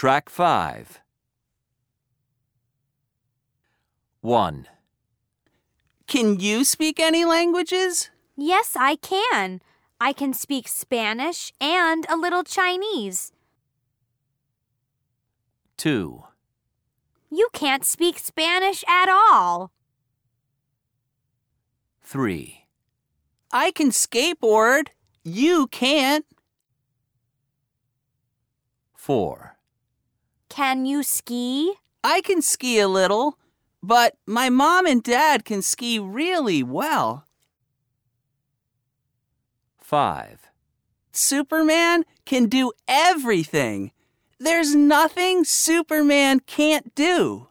Track 5. 1, Can you speak any languages? Yes, I can. I can speak Spanish and a little Chinese. 2, You can't speak Spanish at all. 3, I can skateboard. You can't. 4, Can you ski? I can ski a little, but my mom and dad can ski really well. 5, Superman can do everything. There's nothing Superman can't do.